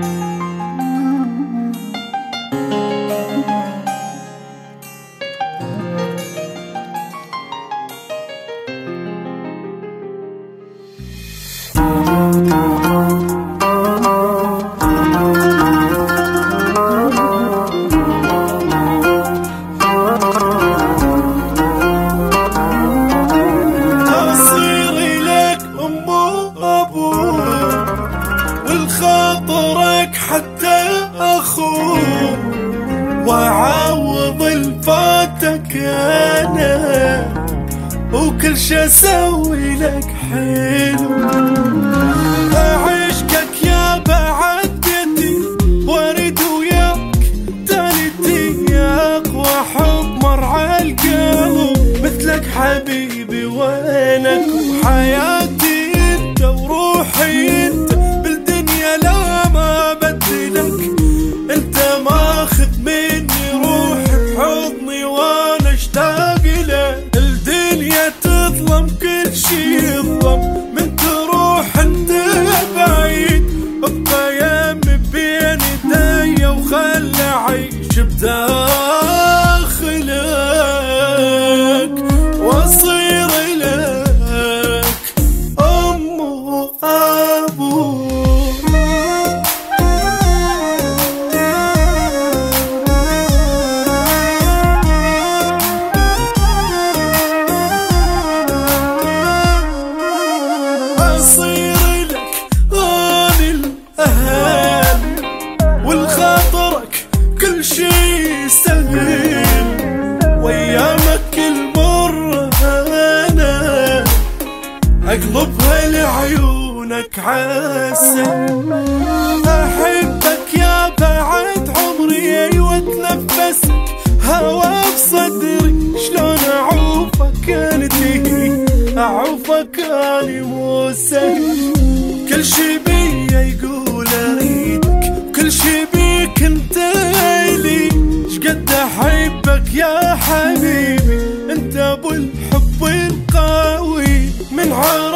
嘟嘟嘟嘟。والخاطرك حتى أخو وأعوض الفاتك أنا. وكل شي أسوي لك حلو. كل أصير لك أنا الأهل والخاطرك كل شي سهل وأيامك المرة أنا أقلبها لعيونك عسل أحبك يا بعد عمري أيوة تنفسك هوا بصدري شلون أعوفك أنتي؟ اعوفك اني مو كل شي بي يقول أريدك. كل شي بيك أنت لي. شقد أحبك يا حبيبي. أنت أبو الحب القوي. من عرب